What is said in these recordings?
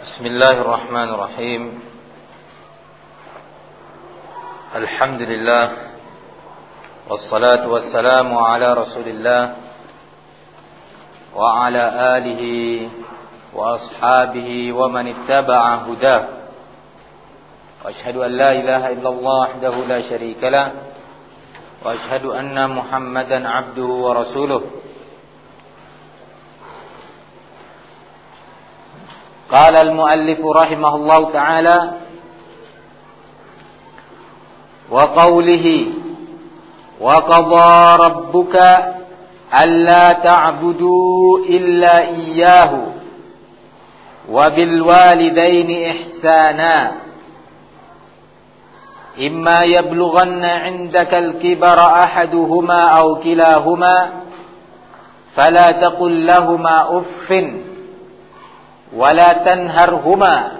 بسم الله الرحمن الرحيم. الحمد لله والصلاة والسلام على رسول الله وعلى آله وأصحابه ومن اتبع هداه. وأشهد أن لا إله إلا الله وحده لا شريك له. وأشهد أن محمدا عبده ورسوله. قال المؤلف رحمه الله تعالى وقوله وقضى ربك ألا تعبدوا إلا إياه وبالوالدين إحسانا. إما يبلغن عندك الكبر أحدهما أو كلاهما فلا تقل لهما أفٍّ ولا تنهرهما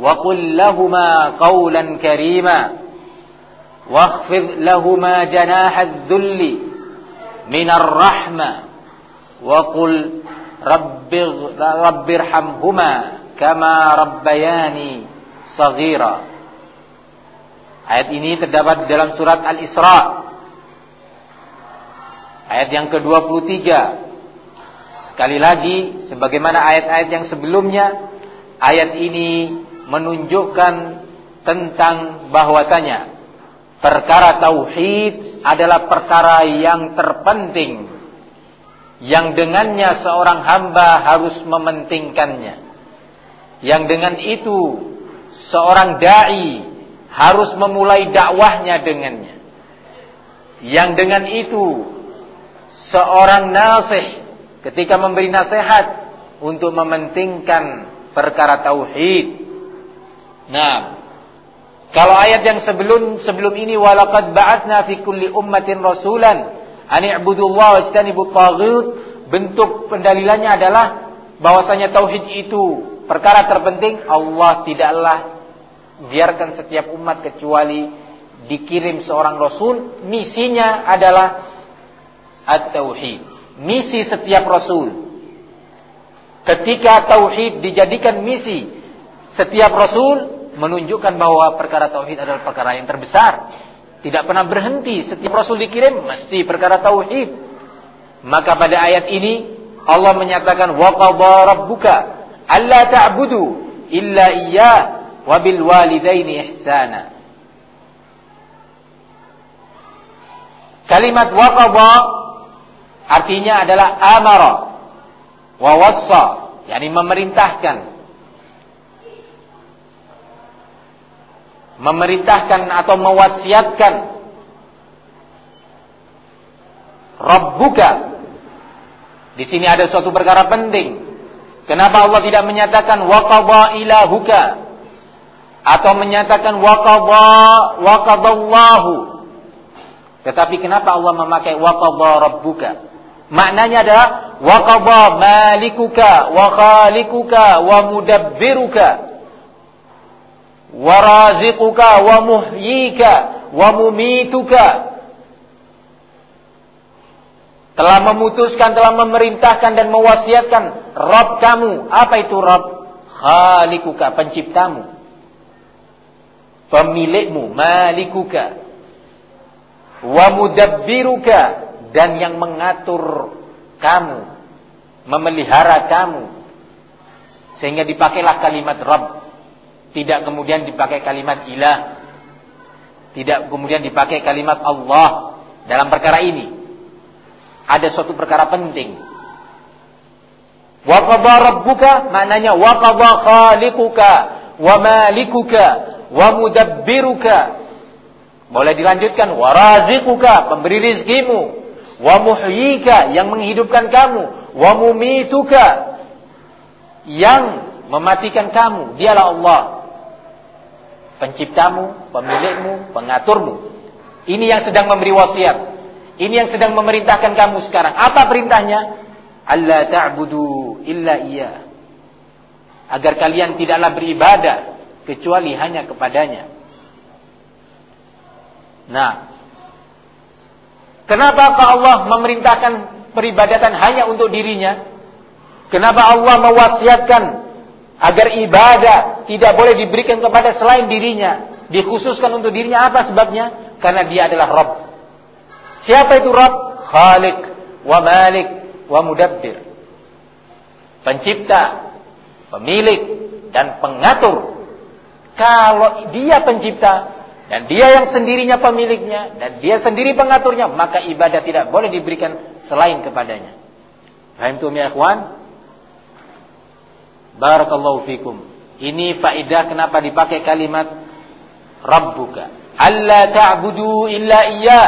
وقل لهما قولا كريما واخفض لهما جناح الذل من الرحمة وقل رب, رب ارحمهما كما ربياني صغيرا Ayat ini terdapat dalam surat Al-Isra. Ayat yang ke-23 Sekali lagi, sebagaimana ayat-ayat yang sebelumnya, ayat ini menunjukkan tentang bahwasanya perkara tauhid adalah perkara yang terpenting yang dengannya seorang hamba harus mementingkannya. Yang dengan itu seorang dai harus memulai dakwahnya dengannya. Yang dengan itu seorang nasih ketika memberi nasihat untuk mementingkan perkara tauhid. Nah, kalau ayat yang sebelum sebelum ini walaqad ba'atsna fi kulli ummatin rasulan an i'budullaha wajtanibut taghut, bentuk pendalilannya adalah bahwasanya tauhid itu perkara terpenting Allah tidaklah biarkan setiap umat kecuali dikirim seorang rasul. Misinya adalah at-tauhid misi setiap rasul. Ketika tauhid dijadikan misi setiap rasul menunjukkan bahwa perkara tauhid adalah perkara yang terbesar. Tidak pernah berhenti setiap rasul dikirim mesti perkara tauhid. Maka pada ayat ini Allah menyatakan wa qadha rabbuka alla ta'budu illa iyyah wa bil walidaini ihsana. Kalimat wa Artinya adalah amara wa wassa, yakni memerintahkan. Memerintahkan atau mewasiatkan Rabbuka. Di sini ada suatu perkara penting. Kenapa Allah tidak menyatakan waqadha ilahuka atau menyatakan waqadha waqadallahu? Tetapi kenapa Allah memakai waqadha rabbuka? Maknanya adalah wa qadha malikuka wa khaliquka wa mudabbiruka wa raziquka wa muhyika wa mumituka. Telah memutuskan telah memerintahkan dan mewasiatkan Rabb kamu. Apa itu Rabb? Khaliquka penciptamu. Pemilikmu malikuka. Wa mudabbiruka dan yang mengatur kamu, memelihara kamu. Sehingga dipakailah kalimat Rabb. Tidak kemudian dipakai kalimat ilah. Tidak kemudian dipakai kalimat Allah dalam perkara ini. Ada suatu perkara penting. Wa rabbuka maknanya wa qadha khaliquka wa malikuka wa mudabbiruka. Boleh dilanjutkan wa raziquka, pemberi rizkimu, wa muhyika yang menghidupkan kamu, wa mumituka yang mematikan kamu. Dialah Allah. Penciptamu, pemilikmu, pengaturmu. Ini yang sedang memberi wasiat. Ini yang sedang memerintahkan kamu sekarang. Apa perintahnya? Allah ta'budu illa iya. Agar kalian tidaklah beribadah kecuali hanya kepadanya. Nah, Kenapa Allah memerintahkan peribadatan hanya untuk dirinya? Kenapa Allah mewasiatkan Agar ibadah tidak boleh diberikan kepada selain dirinya. Dikhususkan untuk dirinya apa sebabnya? Karena dia adalah Rabb. Siapa itu Rabb? Khalik, wa Malik, wa Mudabbir. Pencipta, pemilik, dan pengatur. Kalau dia pencipta, dan dia yang sendirinya pemiliknya, dan dia sendiri pengaturnya, maka ibadah tidak boleh diberikan selain kepadanya. Fahim tuh ya ikhwan? Barakallahu fikum. Ini faidah kenapa dipakai kalimat Rabbuka. Alla ta'budu illa iya.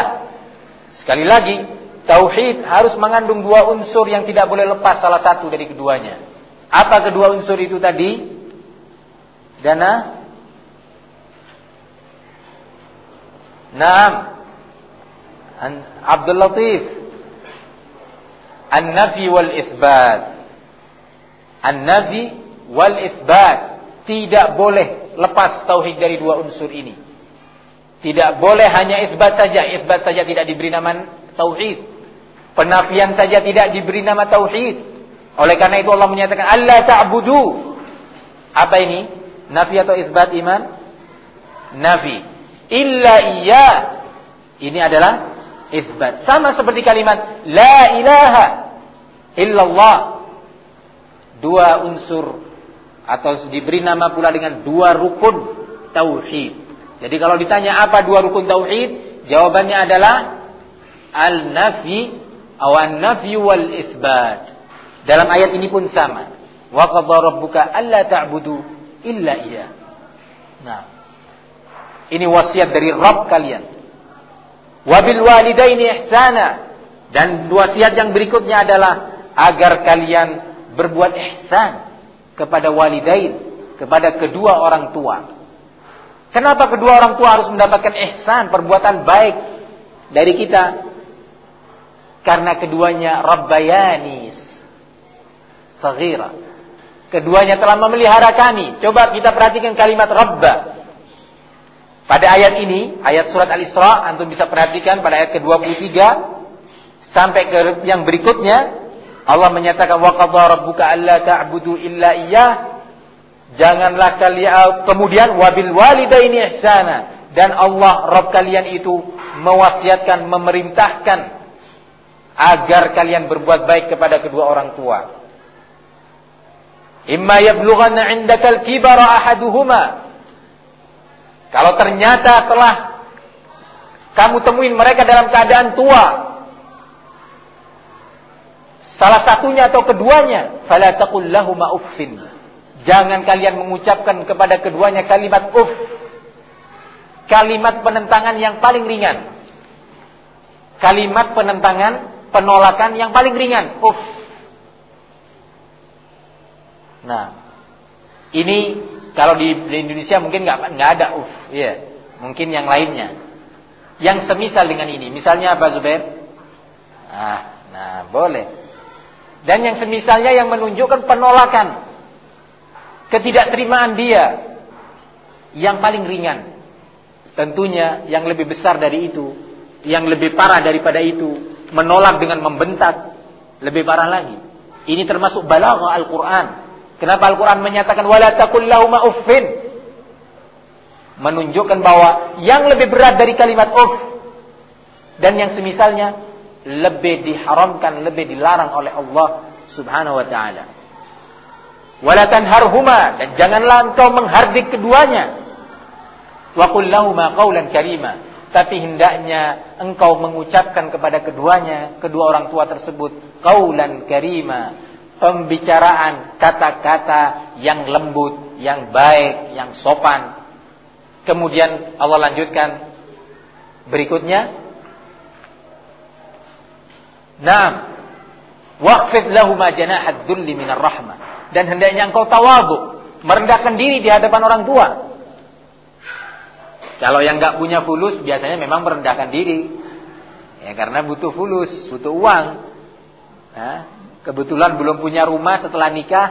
Sekali lagi, tauhid harus mengandung dua unsur yang tidak boleh lepas salah satu dari keduanya. Apa kedua unsur itu tadi? Dana? Naam. Abdul Latif. An-nafi wal isbat. An-nafi wal isbat tidak boleh lepas tauhid dari dua unsur ini. Tidak boleh hanya isbat saja, isbat saja tidak diberi nama tauhid. Penafian saja tidak diberi nama tauhid. Oleh karena itu Allah menyatakan Allah ta'budu. Apa ini? Nafi atau isbat iman? Nafi. Illa iya. Ini adalah isbat. Sama seperti kalimat la ilaha illallah dua unsur atau diberi nama pula dengan dua rukun tauhid. Jadi kalau ditanya apa dua rukun tauhid, jawabannya adalah al-nafi atau an-nafi wal isbat. Dalam ayat ini pun sama. Wa qadara rabbuka alla ta'budu illa iya. Nah. Ini wasiat dari Rabb kalian. Wabil walidaini ihsana. Dan wasiat yang berikutnya adalah agar kalian berbuat ihsan kepada walidain, kepada kedua orang tua. Kenapa kedua orang tua harus mendapatkan ihsan, perbuatan baik dari kita? Karena keduanya rabbayanis saghira. Keduanya telah memelihara kami. Coba kita perhatikan kalimat rabba. Pada ayat ini, ayat surat Al-Isra, antum bisa perhatikan pada ayat ke-23 sampai ke yang berikutnya, Allah menyatakan wa qadha rabbuka alla ta'budu illa iyyah. Janganlah kalian kemudian wabil walidaini ihsana dan Allah Rabb kalian itu mewasiatkan memerintahkan agar kalian berbuat baik kepada kedua orang tua. Imma yablughanna 'indaka al-kibara ahaduhuma. Kalau ternyata telah kamu temuin mereka dalam keadaan tua, Salah satunya atau keduanya, fala taqul lahuma uffin. Jangan kalian mengucapkan kepada keduanya kalimat uff. Kalimat penentangan yang paling ringan. Kalimat penentangan, penolakan yang paling ringan, uff. Nah, ini kalau di, Indonesia mungkin nggak nggak ada uff, ya. Mungkin yang lainnya. Yang semisal dengan ini, misalnya apa Zubair? Nah, nah boleh. Dan yang semisalnya yang menunjukkan penolakan. Ketidakterimaan dia. Yang paling ringan. Tentunya yang lebih besar dari itu. Yang lebih parah daripada itu. Menolak dengan membentak. Lebih parah lagi. Ini termasuk balaghah Al-Quran. Kenapa Al-Quran menyatakan wala takul lahuma uffin? Menunjukkan bahwa yang lebih berat dari kalimat uff dan yang semisalnya lebih diharamkan, lebih dilarang oleh Allah Subhanahu wa taala. Wala tanharhuma dan janganlah engkau menghardik keduanya. Wa qul qawlan karima. Tapi hendaknya engkau mengucapkan kepada keduanya, kedua orang tua tersebut, qaulan karima, pembicaraan kata-kata yang lembut, yang baik, yang sopan. Kemudian Allah lanjutkan berikutnya, Naam. Waqfid lahu ma janahad dhulli minar rahmah. Dan hendaknya engkau tawadhu, merendahkan diri di hadapan orang tua. Kalau yang nggak punya fulus biasanya memang merendahkan diri. Ya karena butuh fulus, butuh uang. Nah, kebetulan belum punya rumah setelah nikah,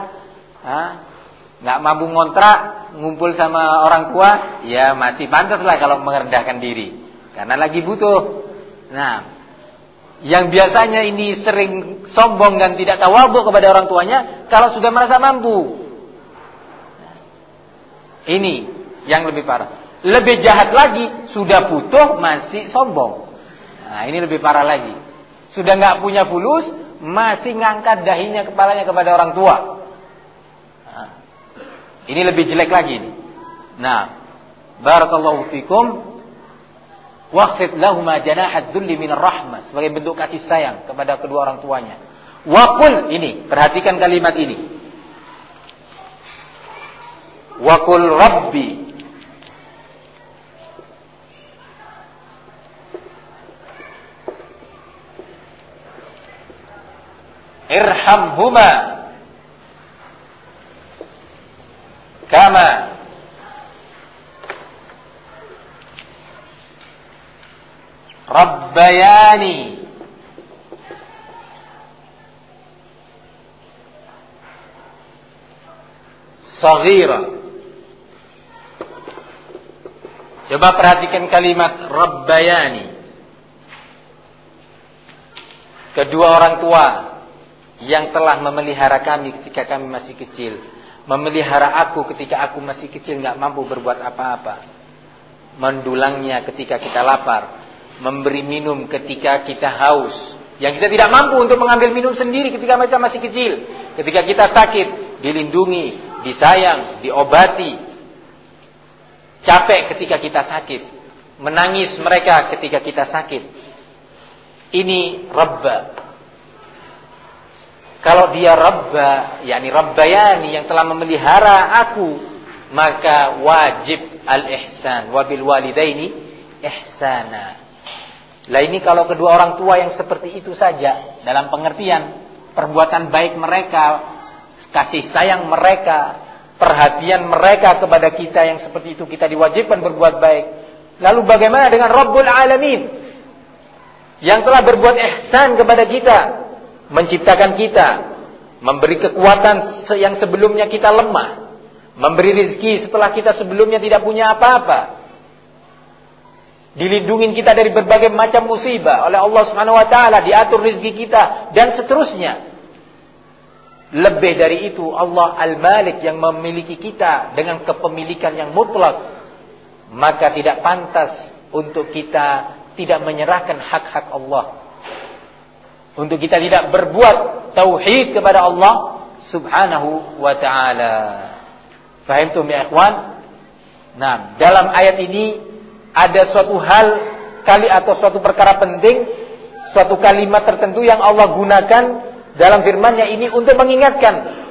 nggak mampu ngontrak, ngumpul sama orang tua, ya masih pantas lah kalau merendahkan diri. Karena lagi butuh. Nah, yang biasanya ini sering sombong dan tidak tawadhu kepada orang tuanya, kalau sudah merasa mampu, Ini yang lebih parah. Lebih jahat lagi, sudah butuh masih sombong. Nah, ini lebih parah lagi. Sudah nggak punya fulus, masih ngangkat dahinya kepalanya kepada orang tua. Nah, ini lebih jelek lagi. Ini. Nah, barakallahu fikum. Waqfid lahuma janahat dhulli minar rahmah. Sebagai bentuk kasih sayang kepada kedua orang tuanya. Wakul ini, perhatikan kalimat ini. Wakul Rabbi irhamhuma. Kama. Rabbayani. Saghira. Coba perhatikan kalimat rabbayani. Kedua orang tua yang telah memelihara kami ketika kami masih kecil, memelihara aku ketika aku masih kecil nggak mampu berbuat apa-apa, mendulangnya ketika kita lapar, memberi minum ketika kita haus, yang kita tidak mampu untuk mengambil minum sendiri ketika mereka masih kecil, ketika kita sakit, dilindungi, disayang, diobati, capek ketika kita sakit, menangis mereka ketika kita sakit. Ini Rabba, kalau dia Rabba, yakni Rabbayani yang telah memelihara aku, maka wajib al-ihsan. Wabil walidaini ihsana. Lah ini kalau kedua orang tua yang seperti itu saja, dalam pengertian perbuatan baik mereka, kasih sayang mereka, perhatian mereka kepada kita yang seperti itu kita diwajibkan berbuat baik. Lalu bagaimana dengan Rabbul Alamin yang telah berbuat ihsan kepada kita, menciptakan kita, memberi kekuatan yang sebelumnya kita lemah, memberi rezeki setelah kita sebelumnya tidak punya apa-apa. Dilindungi kita dari berbagai macam musibah oleh Allah Subhanahu wa taala, diatur rezeki kita dan seterusnya. Lebih dari itu Allah Al-Malik yang memiliki kita dengan kepemilikan yang mutlak. Maka tidak pantas untuk kita tidak menyerahkan hak-hak Allah untuk kita tidak berbuat tauhid kepada Allah Subhanahu wa taala. Fahimtum ya ikhwan? Nah, dalam ayat ini ada suatu hal kali atau suatu perkara penting, suatu kalimat tertentu yang Allah gunakan dalam firman-Nya ini untuk mengingatkan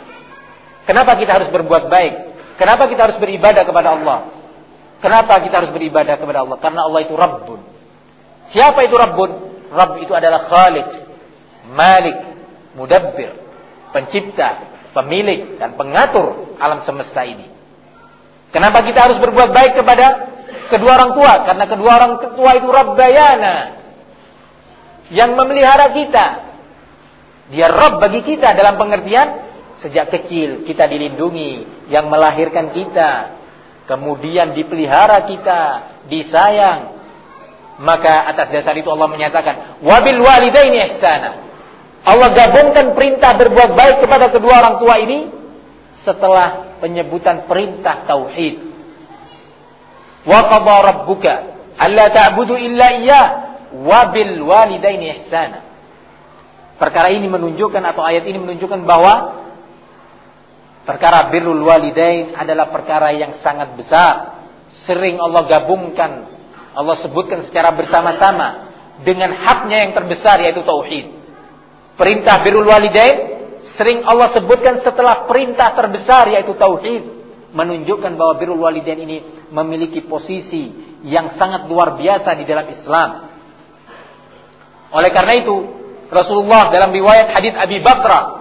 kenapa kita harus berbuat baik, kenapa kita harus beribadah kepada Allah. Kenapa kita harus beribadah kepada Allah? Karena Allah itu Rabbun. Siapa itu Rabbun? Rabb itu adalah Khalik, Malik, Mudabbir, pencipta, pemilik dan pengatur alam semesta ini. Kenapa kita harus berbuat baik kepada kedua orang tua? Karena kedua orang tua itu Rabbayana yang memelihara kita. Dia Rabb bagi kita dalam pengertian sejak kecil kita dilindungi, yang melahirkan kita, kemudian dipelihara kita, disayang. Maka atas dasar itu Allah menyatakan, wabil walidaini ihsana. Allah gabungkan perintah berbuat baik kepada kedua orang tua ini setelah penyebutan perintah tauhid. Wa qadha rabbuka alla ta'budu illa iyyah wa bil walidaini ihsana. Perkara ini menunjukkan atau ayat ini menunjukkan bahwa perkara birrul walidain adalah perkara yang sangat besar. Sering Allah gabungkan, Allah sebutkan secara bersama-sama dengan haknya yang terbesar yaitu tauhid. Perintah birrul walidain sering Allah sebutkan setelah perintah terbesar yaitu tauhid, menunjukkan bahwa birrul walidain ini memiliki posisi yang sangat luar biasa di dalam Islam. Oleh karena itu, Rasulullah dalam riwayat hadis Abi Bakra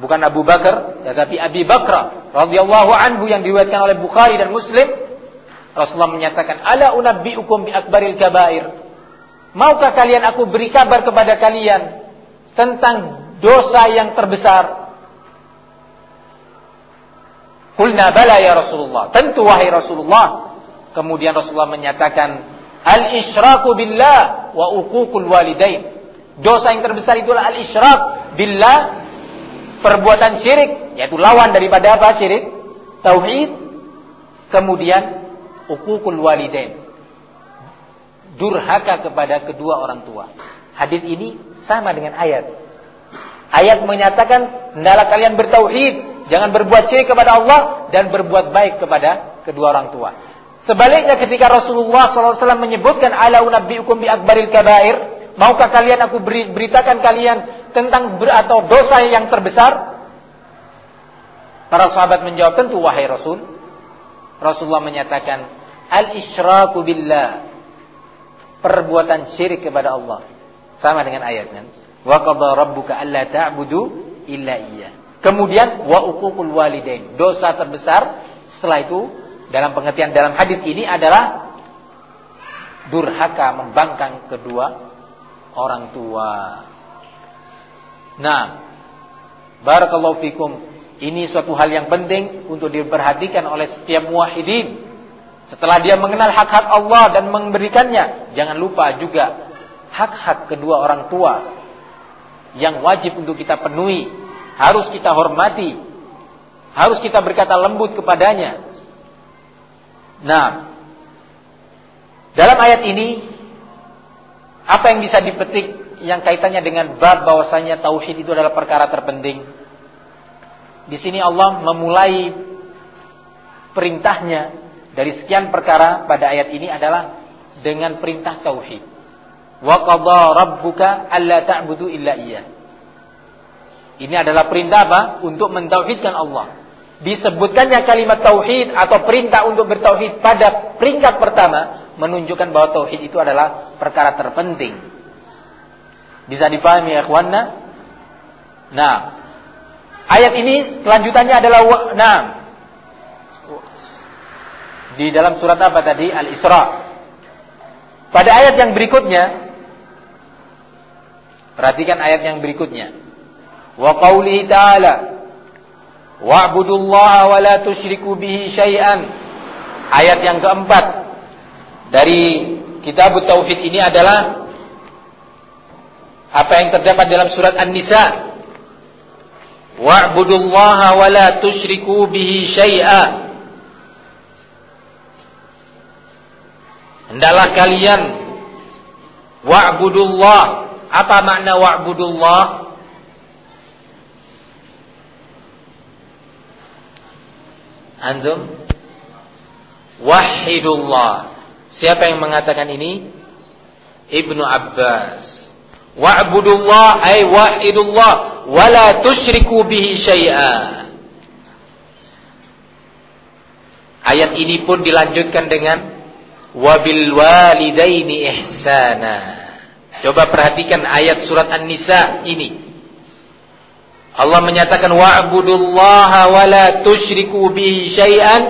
bukan Abu Bakar, tetapi Abi Bakra radhiyallahu anhu yang diriwayatkan oleh Bukhari dan Muslim, Rasulullah menyatakan, "Ala unabbiukum bi akbaril kabair?" Maukah kalian aku beri kabar kepada kalian tentang dosa yang terbesar? Kulna bala ya Rasulullah. Tentu wahai Rasulullah. Kemudian Rasulullah menyatakan al-isyraku billah wa uququl walidain. Dosa yang terbesar itulah al-isyrak billah perbuatan syirik yaitu lawan daripada apa syirik? Tauhid Kemudian ukukul walidain. Durhaka kepada kedua orang tua. Hadis ini sama dengan ayat. Ayat menyatakan hendaklah kalian bertauhid, jangan berbuat syirik kepada Allah dan berbuat baik kepada kedua orang tua. Sebaliknya ketika Rasulullah SAW menyebutkan ala unabbiukum bi akbaril kabair, maukah kalian aku beri, beritakan kalian tentang ber, atau dosa yang terbesar? Para sahabat menjawab tentu wahai Rasul. Rasulullah menyatakan al-isyraku billah. Perbuatan syirik kepada Allah. Sama dengan ayatnya. Wa qadha rabbuka alla ta'budu illa iya. Kemudian wa uququl walidain. Dosa terbesar setelah itu dalam pengertian dalam hadis ini adalah durhaka membangkang kedua orang tua. Nah, barakallahu fikum. Ini suatu hal yang penting untuk diperhatikan oleh setiap muwahhidin. Setelah dia mengenal hak-hak Allah dan memberikannya, jangan lupa juga hak-hak kedua orang tua yang wajib untuk kita penuhi, harus kita hormati, harus kita berkata lembut kepadanya. Nah, dalam ayat ini apa yang bisa dipetik yang kaitannya dengan bab bahwasanya tauhid itu adalah perkara terpenting? Di sini Allah memulai perintahnya dari sekian perkara pada ayat ini adalah dengan perintah tauhid. Wa qadha rabbuka alla ta'budu illa iyyah. Ini adalah perintah apa? Untuk mentauhidkan Allah. Disebutkannya kalimat tauhid atau perintah untuk bertauhid pada peringkat pertama menunjukkan bahwa tauhid itu adalah perkara terpenting. Bisa dipahami ya ikhwanna? Nah, ayat ini kelanjutannya adalah nah di dalam surat apa tadi? Al-Isra. Pada ayat yang berikutnya Perhatikan ayat yang berikutnya. Wa qawlihi ta'ala Wa'budullaha wa la tusyriku bihi syai'an. Ayat yang keempat dari kitab tauhid ini adalah apa yang terdapat dalam surat An-Nisa. Wa'budullaha wa la tusyriku bihi syai'a. Hendaklah kalian wa'budullah apa makna wa'budullah? Antum? Wahidullah. Siapa yang mengatakan ini? Ibnu Abbas. Wa'budullah ay wahidullah wa la tusyriku bihi syai'a. Ayat ini pun dilanjutkan dengan wabil walidaini ihsana. Coba perhatikan ayat surat An-Nisa ini. Allah menyatakan wa'budullaha wa la tusyriku bi syai'an.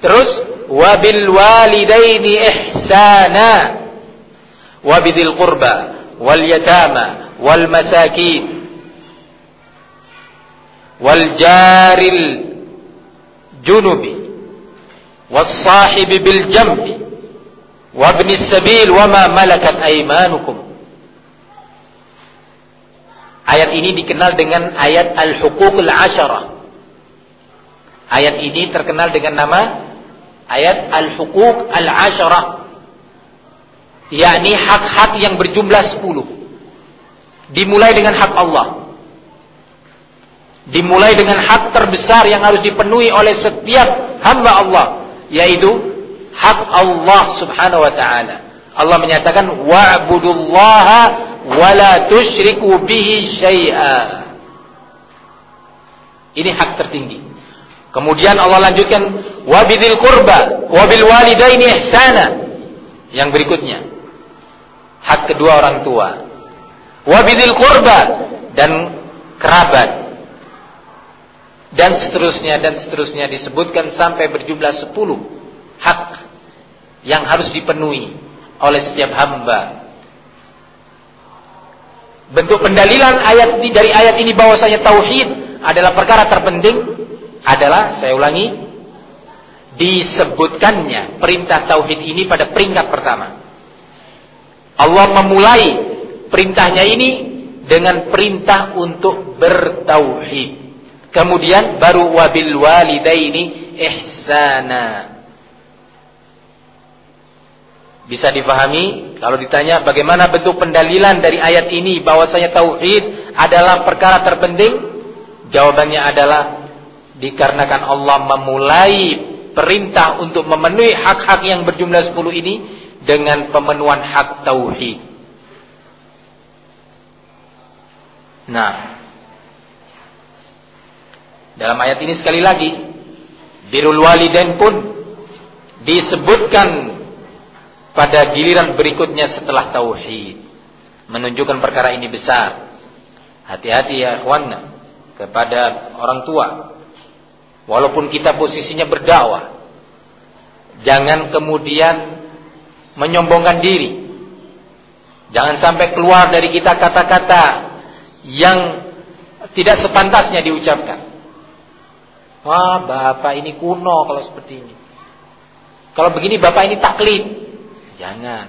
Terus wa bil walidaini ihsana. Wa bidil qurba wal yatama wal masakin wal jaril junubi was sahibi bil jambi wa ibnis sabil wa ma malakat aymanukum Ayat ini dikenal dengan ayat Al-Hukukul Asyarah. Ayat ini terkenal dengan nama ayat Al-Hukuk Al-Asyarah. yakni hak-hak yang berjumlah 10. Dimulai dengan hak Allah. Dimulai dengan hak terbesar yang harus dipenuhi oleh setiap hamba Allah, yaitu hak Allah Subhanahu wa taala. Allah menyatakan wa'budullaha wala tusyriku bihi syai'a. Ini hak tertinggi. Kemudian Allah lanjutkan wabidil kurba wabil walidaini ihsana. Yang berikutnya hak kedua orang tua. Wabidil kurba dan kerabat. Dan seterusnya dan seterusnya disebutkan sampai berjumlah sepuluh hak yang harus dipenuhi oleh setiap hamba Bentuk pendalilan ayat dari ayat ini bahwasanya tauhid adalah perkara terpenting adalah saya ulangi disebutkannya perintah tauhid ini pada peringkat pertama. Allah memulai perintahnya ini dengan perintah untuk bertauhid. Kemudian baru wabil walidaini ihsana. Bisa dipahami kalau ditanya bagaimana bentuk pendalilan dari ayat ini bahwasanya tauhid adalah perkara terpenting? Jawabannya adalah dikarenakan Allah memulai perintah untuk memenuhi hak-hak yang berjumlah 10 ini dengan pemenuhan hak tauhid. Nah, dalam ayat ini sekali lagi birrul walidain pun disebutkan pada giliran berikutnya setelah tauhid. Menunjukkan perkara ini besar. Hati-hati ya kawan kepada orang tua. Walaupun kita posisinya berdakwah jangan kemudian menyombongkan diri. Jangan sampai keluar dari kita kata-kata yang tidak sepantasnya diucapkan. Wah bapak ini kuno kalau seperti ini. Kalau begini bapak ini taklid Jangan.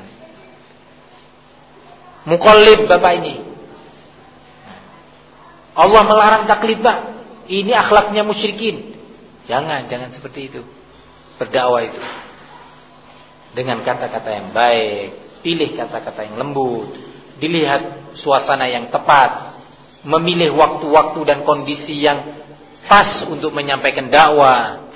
Mukallib Bapak ini. Allah melarang taklid, Pak. Ini akhlaknya musyrikin. Jangan, jangan seperti itu. Berdakwah itu. Dengan kata-kata yang baik, pilih kata-kata yang lembut, dilihat suasana yang tepat, memilih waktu-waktu dan kondisi yang pas untuk menyampaikan dakwah.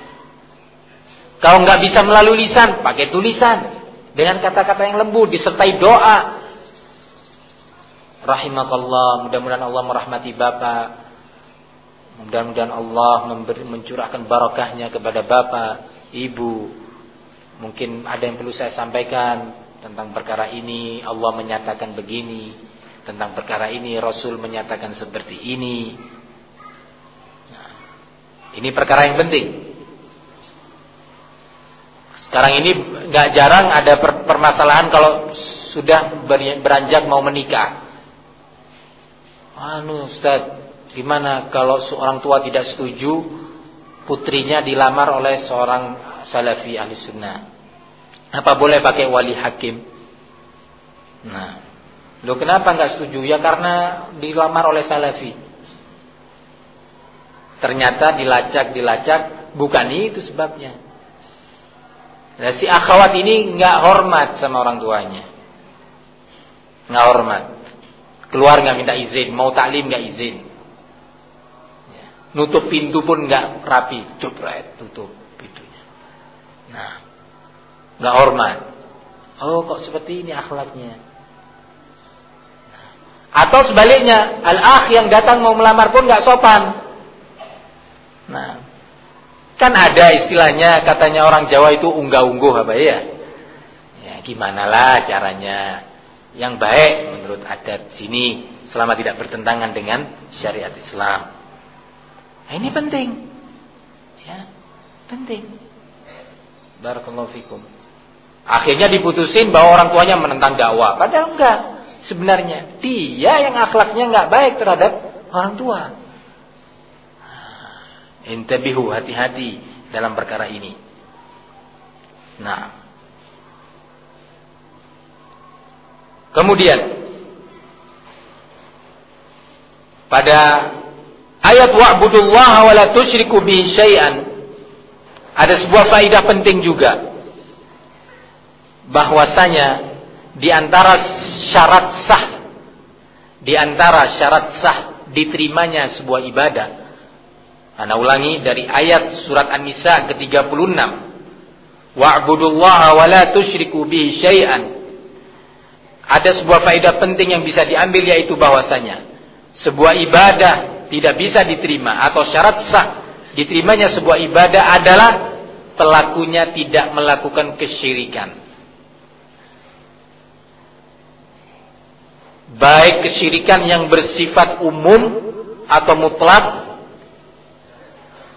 Kalau nggak bisa melalui lisan, pakai tulisan dengan kata-kata yang lembut disertai doa. Rahimakallah, mudah-mudahan Allah merahmati Bapak. Mudah-mudahan Allah memberi, mencurahkan barakahnya kepada Bapak, Ibu. Mungkin ada yang perlu saya sampaikan tentang perkara ini. Allah menyatakan begini. Tentang perkara ini Rasul menyatakan seperti ini. Nah, ini perkara yang penting. Sekarang ini nggak jarang ada permasalahan kalau sudah beranjak mau menikah. Anu Ustaz, gimana kalau seorang tua tidak setuju putrinya dilamar oleh seorang salafi ahli sunnah? Apa boleh pakai wali hakim? Nah, lo kenapa nggak setuju? Ya karena dilamar oleh salafi. Ternyata dilacak dilacak bukan itu sebabnya. Nah, si akhwat ini nggak hormat sama orang tuanya. Nggak hormat. Keluar nggak minta izin, mau taklim nggak izin. Ya. Nutup pintu pun nggak rapi, cepret tutup pintunya. Nah, nggak hormat. Oh, kok seperti ini akhlaknya? Nah. Atau sebaliknya, al-akh yang datang mau melamar pun nggak sopan. Nah, Kan ada istilahnya katanya orang Jawa itu unggah-ungguh apa ya? Ya gimana lah caranya yang baik menurut adat sini selama tidak bertentangan dengan syariat Islam. Nah, ini penting. Ya, penting. Barakallahu fikum. Akhirnya diputusin bahwa orang tuanya menentang dakwah. Padahal enggak. Sebenarnya dia yang akhlaknya enggak baik terhadap orang tua. Intabihu hati-hati dalam perkara ini. Nah. Kemudian pada ayat wa'budullaha wa la tusyriku bihi syai'an ada sebuah faidah penting juga bahwasanya di antara syarat sah di antara syarat sah diterimanya sebuah ibadah Ana ulangi dari ayat surat An-Nisa ke-36. Wa'budullaha wa la tusyriku bihi syai'an. Ada sebuah faedah penting yang bisa diambil yaitu bahwasanya sebuah ibadah tidak bisa diterima atau syarat sah diterimanya sebuah ibadah adalah pelakunya tidak melakukan kesyirikan. Baik kesyirikan yang bersifat umum atau mutlak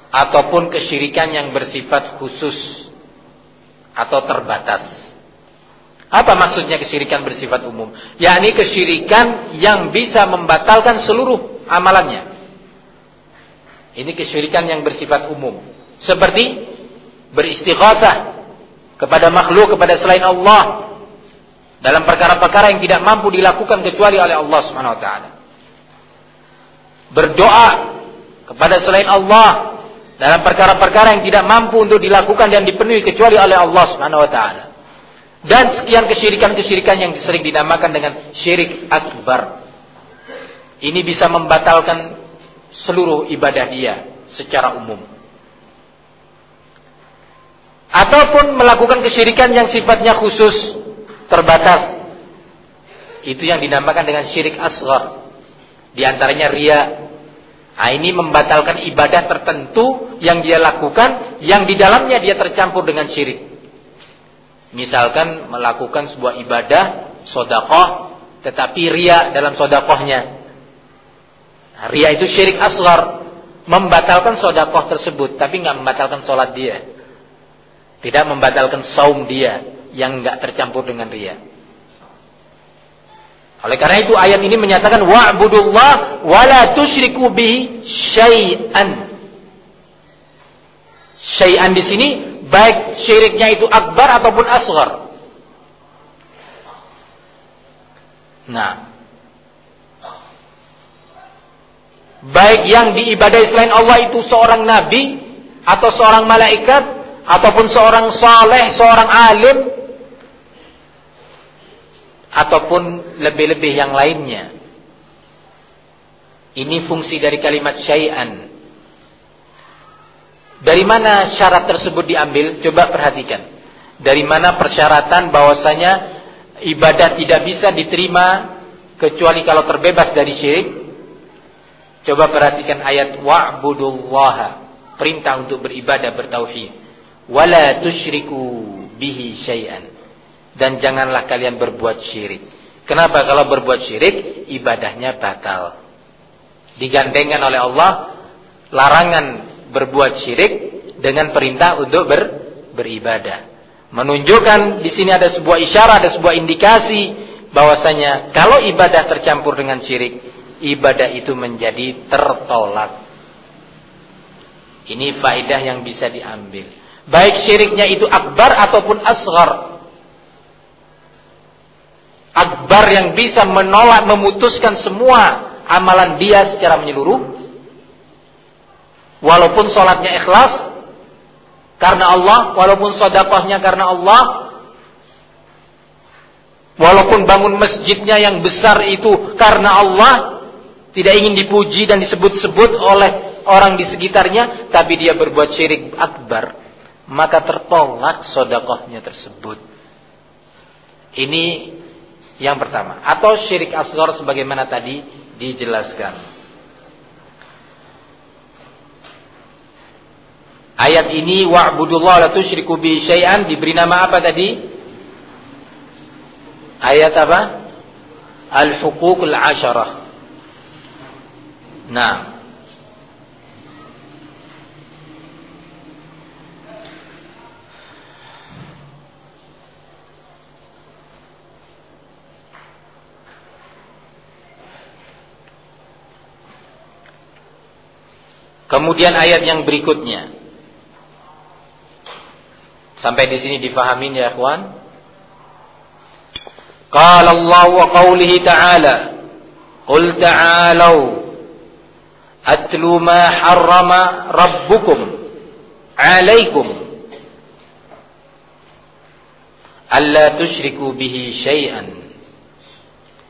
ataupun kesyirikan yang bersifat khusus atau terbatas. Apa maksudnya kesyirikan bersifat umum? Yakni kesyirikan yang bisa membatalkan seluruh amalannya. Ini kesyirikan yang bersifat umum. Seperti beristighatsah kepada makhluk kepada selain Allah dalam perkara-perkara yang tidak mampu dilakukan kecuali oleh Allah Subhanahu wa taala. Berdoa kepada selain Allah dalam perkara-perkara yang tidak mampu untuk dilakukan dan dipenuhi kecuali oleh Allah Subhanahu wa taala. Dan sekian kesyirikan-kesyirikan yang sering dinamakan dengan syirik akbar. Ini bisa membatalkan seluruh ibadah dia secara umum. Ataupun melakukan kesyirikan yang sifatnya khusus, terbatas. Itu yang dinamakan dengan syirik asghar. Di antaranya ria. Nah, ini membatalkan ibadah tertentu yang dia lakukan, yang di dalamnya dia tercampur dengan syirik. Misalkan melakukan sebuah ibadah, sodakoh, tetapi ria dalam sodakohnya. Ria itu syirik asgar. Membatalkan sodakoh tersebut. Tapi nggak membatalkan sholat dia. Tidak membatalkan saum dia. Yang nggak tercampur dengan ria. Oleh karena itu ayat ini menyatakan wa'budullah wa la tusyriku bihi syai'an. Syai'an di sini baik syiriknya itu akbar ataupun asgar. Nah, Baik yang diibadai selain Allah itu seorang nabi atau seorang malaikat ataupun seorang saleh, seorang alim ataupun lebih-lebih yang lainnya. Ini fungsi dari kalimat syai'an. Dari mana syarat tersebut diambil? Coba perhatikan. Dari mana persyaratan bahwasanya ibadah tidak bisa diterima kecuali kalau terbebas dari syirik? Coba perhatikan ayat wa'budullaha. Perintah untuk beribadah bertauhid. Wala tusyriku bihi syai'an. Dan janganlah kalian berbuat syirik. Kenapa kalau berbuat syirik ibadahnya batal. Digandengkan oleh Allah larangan berbuat syirik dengan perintah untuk ber, beribadah. Menunjukkan di sini ada sebuah isyarat, ada sebuah indikasi bahwasanya kalau ibadah tercampur dengan syirik ibadah itu menjadi tertolak. Ini faedah yang bisa diambil. Baik syiriknya itu akbar ataupun asghar. Akbar yang bisa menolak, memutuskan semua amalan dia secara menyeluruh. Walaupun sholatnya ikhlas. Karena Allah. Walaupun sodakohnya karena Allah. Walaupun bangun masjidnya yang besar itu karena Allah tidak ingin dipuji dan disebut-sebut oleh orang di sekitarnya, tapi dia berbuat syirik akbar, maka tertolak sodakohnya tersebut. Ini yang pertama. Atau syirik asgor sebagaimana tadi dijelaskan. Ayat ini wa'budullah la tusyriku bi syai'an diberi nama apa tadi? Ayat apa? Al-huququl asyarah. Nah. Kemudian ayat yang berikutnya. Sampai di sini difahamin ya ikhwan? Qala Allah wa qawlihi ta'ala Qul ta'alau atlu ma harrama rabbukum alaikum alla tusyriku bihi syai'an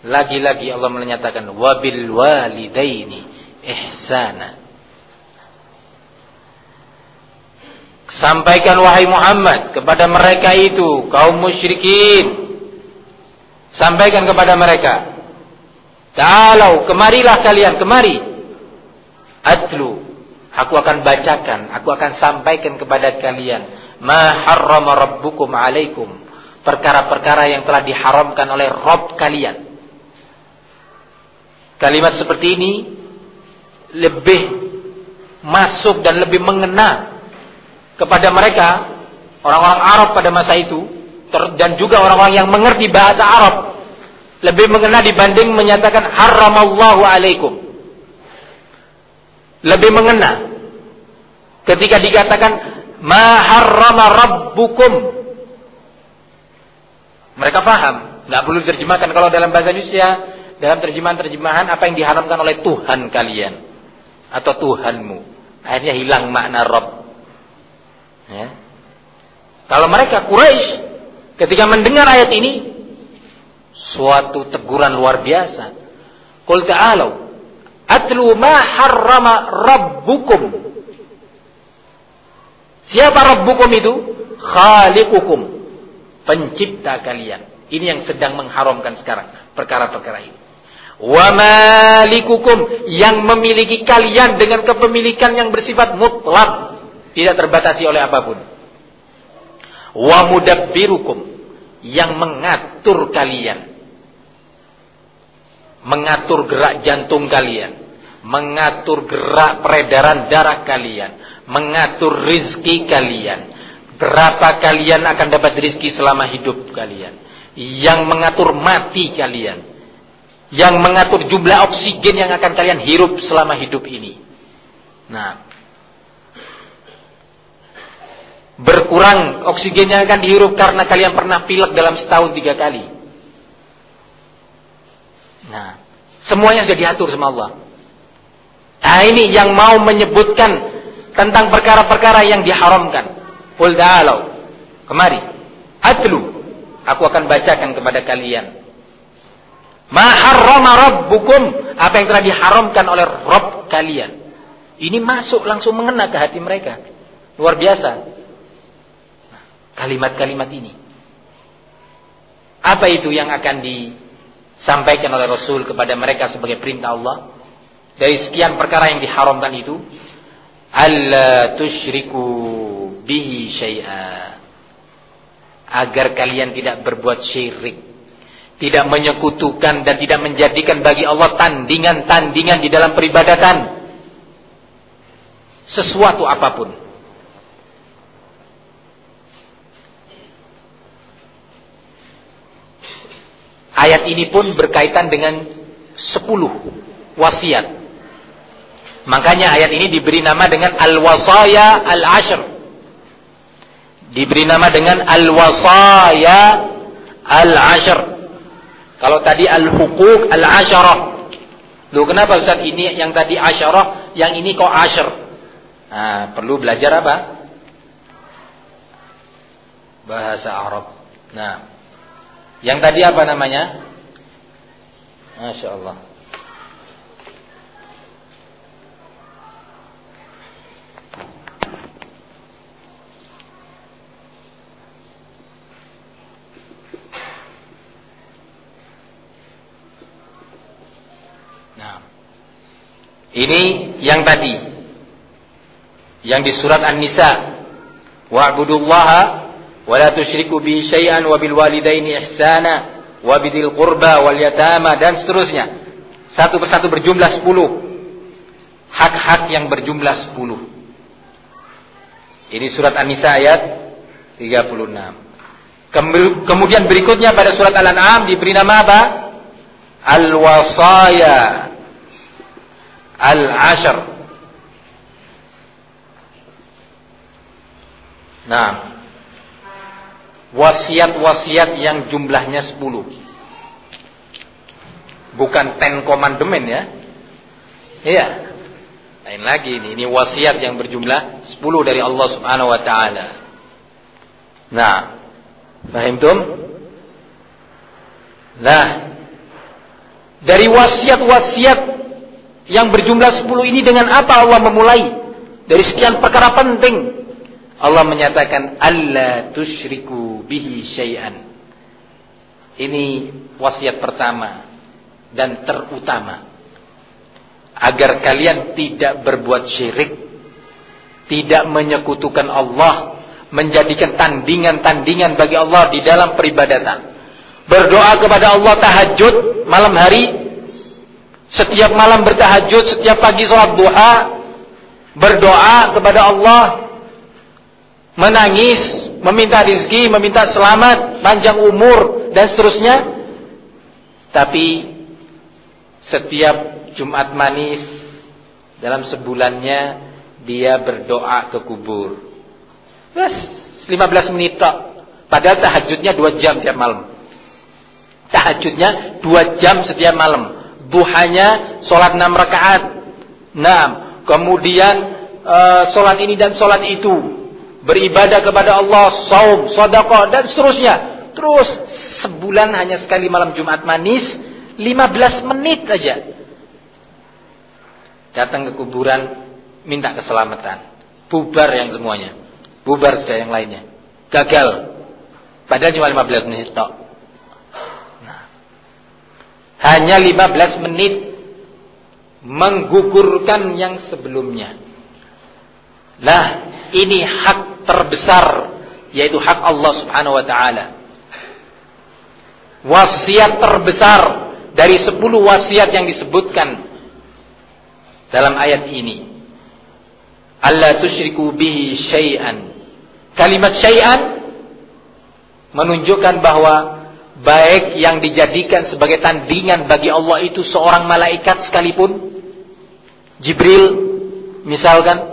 lagi-lagi Allah menyatakan wabil walidaini ihsana Sampaikan wahai Muhammad kepada mereka itu kaum musyrikin. Sampaikan kepada mereka. Kalau kemarilah kalian kemari atlu aku akan bacakan aku akan sampaikan kepada kalian ma harrama rabbukum alaikum perkara-perkara yang telah diharamkan oleh Rabb kalian kalimat seperti ini lebih masuk dan lebih mengena kepada mereka orang-orang Arab pada masa itu dan juga orang-orang yang mengerti bahasa Arab lebih mengena dibanding menyatakan haramallahu alaikum. Lebih mengena ketika dikatakan ma harrama rabbukum. Mereka paham nggak perlu diterjemahkan kalau dalam bahasa Indonesia dalam terjemahan-terjemahan apa yang diharamkan oleh Tuhan kalian atau Tuhanmu. Akhirnya hilang makna Rabb ya. kalau mereka Quraisy ketika mendengar ayat ini suatu teguran luar biasa. Qul ta'alu atlu ma harrama rabbukum. Siapa rabbukum itu? Khaliqukum. Pencipta kalian. Ini yang sedang mengharamkan sekarang perkara-perkara ini. Wa malikukum yang memiliki kalian dengan kepemilikan yang bersifat mutlak, tidak terbatasi oleh apa pun. Wa mudabbirukum yang mengatur kalian mengatur gerak jantung kalian, mengatur gerak peredaran darah kalian, mengatur rizki kalian. Berapa kalian akan dapat rizki selama hidup kalian. Yang mengatur mati kalian. Yang mengatur jumlah oksigen yang akan kalian hirup selama hidup ini. Nah. Berkurang oksigen yang akan dihirup karena kalian pernah pilek dalam setahun tiga kali. Nah, semuanya sudah diatur sama Allah. Nah, ini yang mau menyebutkan tentang perkara-perkara yang diharamkan. Qul ta'alu. Kemari. Atlu. Aku akan bacakan kepada kalian. Ma harrama rabbukum. Apa yang telah diharamkan oleh Rabb kalian. Ini masuk langsung mengena ke hati mereka. Luar biasa. Kalimat-kalimat ini. Apa itu yang akan di sampaikan oleh Rasul kepada mereka sebagai perintah Allah? Dari sekian perkara yang diharamkan itu alla tusyriku bihi syai'a. Agar kalian tidak berbuat syirik tidak menyekutukan dan tidak menjadikan bagi Allah tandingan-tandingan di dalam peribadatan. Sesuatu apa pun Ayat ini pun berkaitan dengan sepuluh wasiat. Makanya ayat ini diberi nama dengan Al-Wasaya Al-Ashr. Diberi nama dengan Al-Wasaya Al-Ashr. Kalau tadi Al-Hukuk Al-Asharah. Loh kenapa Ustaz ini yang tadi Asyarah, yang ini kok Ashr? Nah, perlu belajar apa? Bahasa Arab. Nah, yang tadi apa namanya? Masya Allah. Nah, ini yang tadi, yang di surat An-Nisa. Wa'budullaha ولا تشركوا به شيئا وبالوالدين إحسانا وبذي القربى واليتامى dan seterusnya satu persatu berjumlah 10 hak-hak yang berjumlah 10 ini surat An-Nisa ayat 36 kemudian berikutnya pada surat Al-An'am diberi nama apa Al-Wasaya Al-Ashr Nah, wasiat-wasiat yang jumlahnya 10. Bukan ten komandemen ya. Iya. Lain lagi ini, ini wasiat yang berjumlah 10 dari Allah Subhanahu wa taala. Nah, paham tum? Nah, dari wasiat-wasiat yang berjumlah 10 ini dengan apa Allah memulai? Dari sekian perkara penting Allah menyatakan Allah tusyriku bihi syai'an. Ini wasiat pertama dan terutama. Agar kalian tidak berbuat syirik, tidak menyekutukan Allah, menjadikan tandingan-tandingan bagi Allah di dalam peribadatan. Berdoa kepada Allah tahajud malam hari, setiap malam bertahajud, setiap pagi sholat duha, berdoa kepada Allah menangis, meminta rizki, meminta selamat, panjang umur, dan seterusnya. Tapi setiap Jumat manis dalam sebulannya dia berdoa ke kubur. Bas, 15 menit tok. Padahal tahajudnya 2 jam tiap malam. Tahajudnya 2 jam setiap malam. Duhanya sholat 6 rakaat. 6. Kemudian uh, sholat ini dan sholat itu beribadah kepada Allah, saum, sedekah dan seterusnya. Terus sebulan hanya sekali malam Jumat manis, 15 menit aja. Datang ke kuburan, minta keselamatan. Bubar yang semuanya. Bubar sudah yang lainnya. Gagal. Padahal cuma 15 menit tok. Nah. Hanya 15 menit menggugurkan yang sebelumnya. Nah, ini hak terbesar yaitu hak Allah Subhanahu wa taala wasiat terbesar dari sepuluh wasiat yang disebutkan dalam ayat ini. Allah tusyriku bihi syai'an. Kalimat syai'an menunjukkan bahwa baik yang dijadikan sebagai tandingan bagi Allah itu seorang malaikat sekalipun Jibril misalkan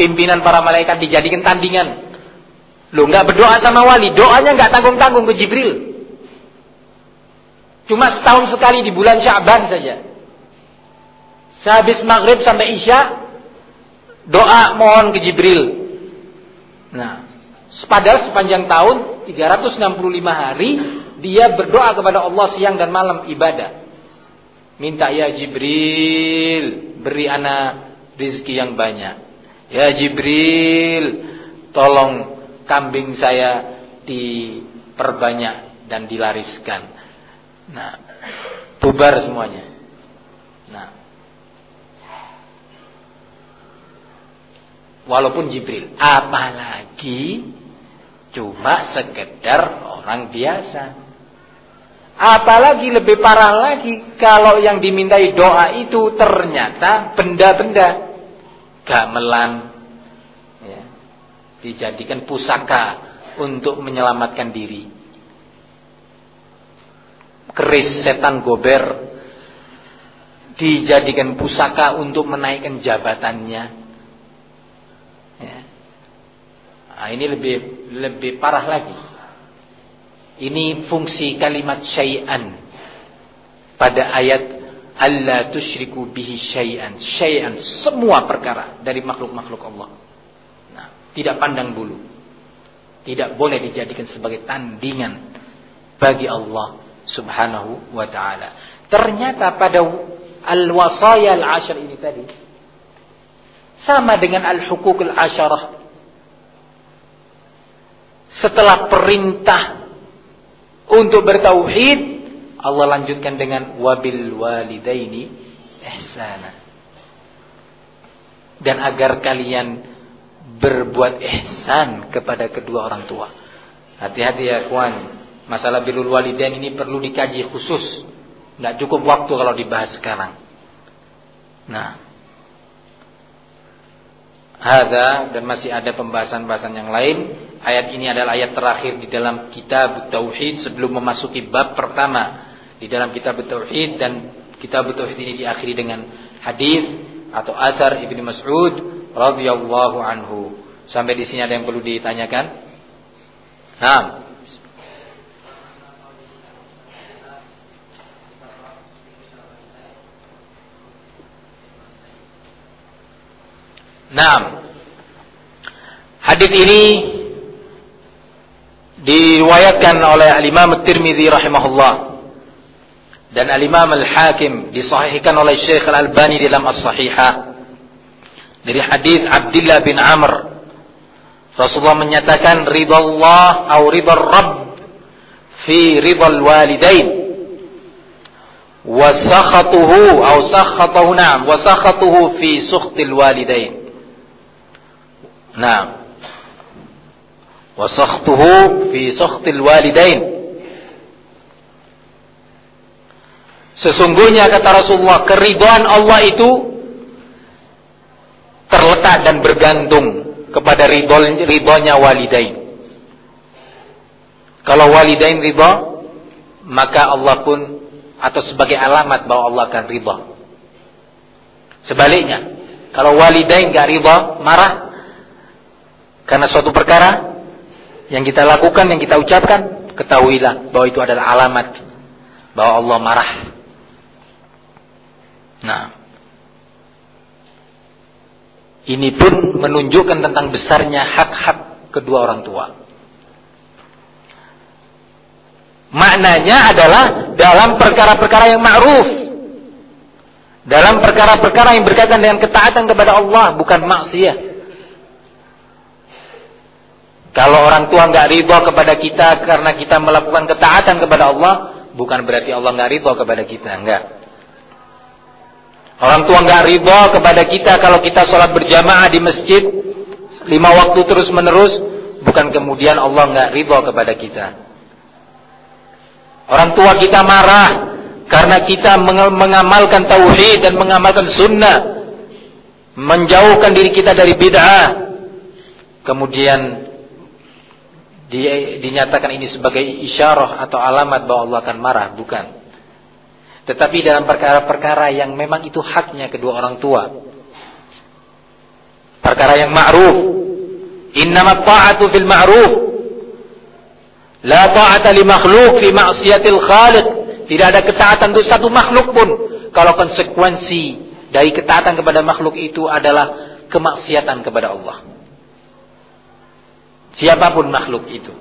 pimpinan para malaikat dijadikan tandingan. Lo nggak berdoa sama wali, doanya nggak tanggung-tanggung ke Jibril. Cuma setahun sekali di bulan Syaban saja. Sehabis maghrib sampai isya, doa mohon ke Jibril. Nah, padahal sepanjang tahun 365 hari dia berdoa kepada Allah siang dan malam ibadah. Minta ya Jibril beri anak rizki yang banyak. Ya Jibril tolong kambing saya diperbanyak dan dilariskan. Nah, bubar semuanya. Nah, walaupun Jibril, apalagi cuma sekedar orang biasa. Apalagi lebih parah lagi kalau yang dimintai doa itu ternyata benda-benda gamelan ya, dijadikan pusaka untuk menyelamatkan diri keris setan gober dijadikan pusaka untuk menaikkan jabatannya. Ya. Nah, ini lebih lebih parah lagi. Ini fungsi kalimat syai'an pada ayat Allah tusyriku bihi syai'an. Syai'an semua perkara dari makhluk-makhluk Allah. Nah, tidak pandang bulu. Tidak boleh dijadikan sebagai tandingan bagi Allah subhanahu wa ta'ala. Ternyata pada al-wasaya al-ashar ini tadi, sama dengan al-hukuk al-asharah. Setelah perintah untuk bertauhid, Allah lanjutkan dengan wabil walidaini ihsana. Dan agar kalian berbuat ihsan kepada kedua orang tua. Hati-hati ya kawan. Masalah birrul walidain ini perlu dikaji khusus. Nggak cukup waktu kalau dibahas sekarang. Nah. Ada dan masih ada pembahasan-pembahasan yang lain. Ayat ini adalah ayat terakhir di dalam kitab Tauhid sebelum memasuki bab pertama di dalam kitab Tauhid dan kitab Tauhid ini diakhiri dengan hadis atau asar Ibnu Mas'ud radhiyallahu anhu. Sampai di sini ada yang perlu ditanyakan? Nah, Nah, hadis ini diriwayatkan oleh Al-Imam At-Tirmidzi rahimahullah dan Al-Imam Al-Hakim disahihkan oleh Syekh Al-Albani dalam As-Sahihah dari hadis Abdullah bin Amr Rasulullah menyatakan ridha Allah atau ridha Rabb fi ridha walidain wa sakhatuhu atau sakhatuhu na'am wa sakhatuhu fi sukhtil walidain Nah. Wa sakhtuhu fi sakhtil walidain. Sesungguhnya kata Rasulullah, keridhaan Allah itu terletak dan bergantung kepada ridhonya walidain. Kalau walidain ridha, maka Allah pun atau sebagai alamat bahwa Allah akan ridha. Sebaliknya, kalau walidain gak ridha, marah, karena suatu perkara yang kita lakukan, yang kita ucapkan, ketahuilah bahwa itu adalah alamat bahwa Allah marah. Nah, ini pun menunjukkan tentang besarnya hak-hak kedua orang tua. Maknanya adalah dalam perkara-perkara yang ma'ruf. Dalam perkara-perkara yang berkaitan dengan ketaatan kepada Allah, bukan maksiat. Kalau orang tua nggak ridho kepada kita karena kita melakukan ketaatan kepada Allah, bukan berarti Allah nggak ridho kepada kita, enggak. Orang tua nggak ridho kepada kita kalau kita sholat berjamaah di masjid lima waktu terus menerus, bukan kemudian Allah nggak ridho kepada kita. Orang tua kita marah karena kita mengamalkan tauhid dan mengamalkan sunnah, menjauhkan diri kita dari bid'ah. Kemudian di, dinyatakan ini sebagai isyarah atau alamat bahwa Allah akan marah, bukan. Tetapi dalam perkara-perkara yang memang itu haknya kedua orang tua. Perkara yang ma'ruf. Innama ta'atu fil ma'ruf La ta'ata li makhluk fi ma'siyatil khaliq. Tidak ada ketaatan untuk satu makhluk pun kalau konsekuensi dari ketaatan kepada makhluk itu adalah kemaksiatan kepada Allah. Siapa pun makhluk itu.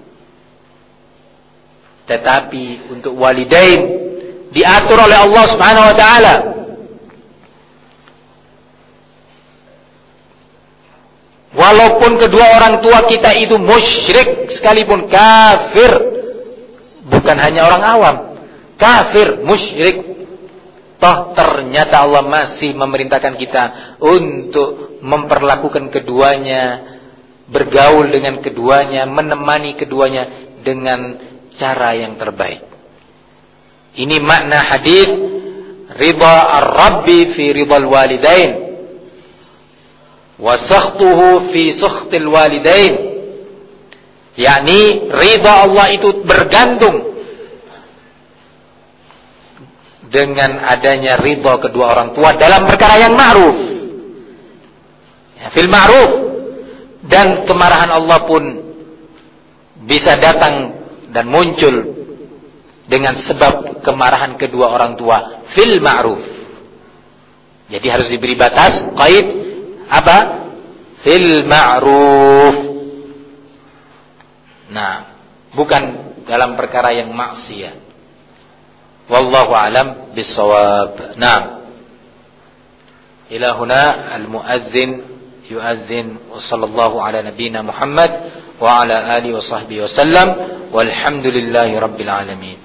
Tetapi untuk walidain diatur oleh Allah Subhanahu wa taala Walaupun kedua orang tua kita itu musyrik sekalipun kafir. Bukan hanya orang awam. Kafir, musyrik. Toh ternyata Allah masih memerintahkan kita untuk memperlakukan keduanya. Bergaul dengan keduanya. Menemani keduanya dengan cara yang terbaik. Ini makna hadis Ridha ar-Rabbi fi ridha walidain wasakhtuhu fi sukhtil walidain. Yakni ridha Allah itu bergantung dengan adanya ridha kedua orang tua dalam perkara yang ma'ruf. Ya, fil ma'ruf. Dan kemarahan Allah pun bisa datang dan muncul dengan sebab kemarahan kedua orang tua fil ma'ruf jadi harus diberi batas kait apa? Fil ma'ruf. Nah, bukan dalam perkara yang maksiat. Wallahu alam bisawab. Nah. Ila huna al-muadzin yuadzin wa sallallahu ala nabiyyina Muhammad wa ala alihi wa sahbihi wa sallam walhamdulillahi rabbil alamin.